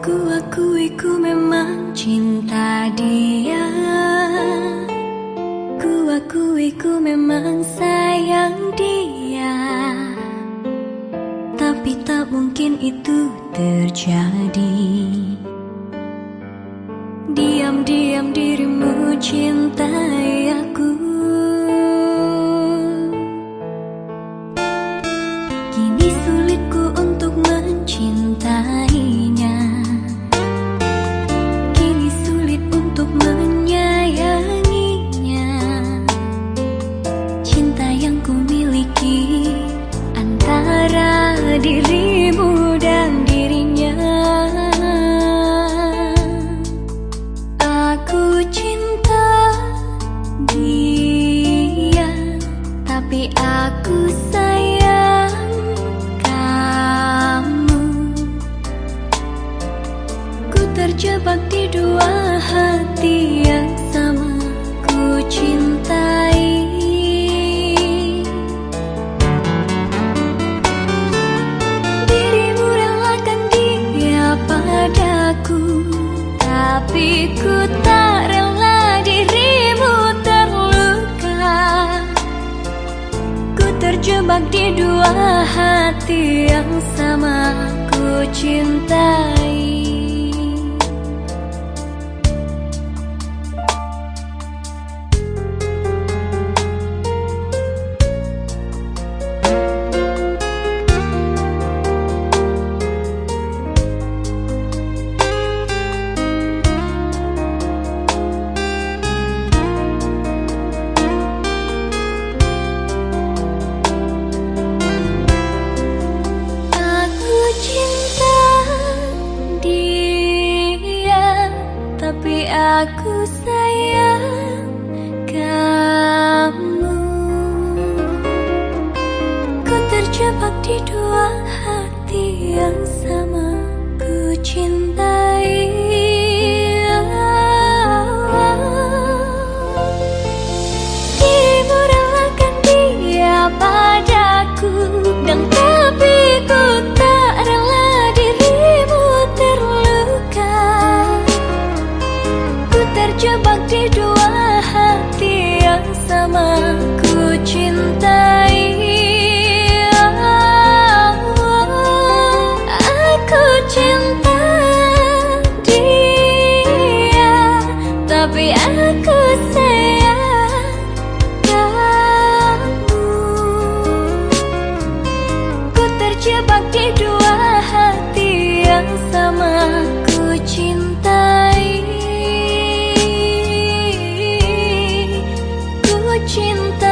Ku akui ku memang cinta dia. Ku akui ku memang sayang dia. Tapi tak mungkin itu terjadi. Diam-diam dirimu cintai aku hati yang sama Ku cintai. Dirimu relakan dia padaku Tapi ku tak rela dirimu terluka. Ku terjebak di dua hati yang sama Ku cintai aku sayang kamu. Ku terjebak di dua hati yang sama terjebak di dua hati yang sama. Ku cintai cinta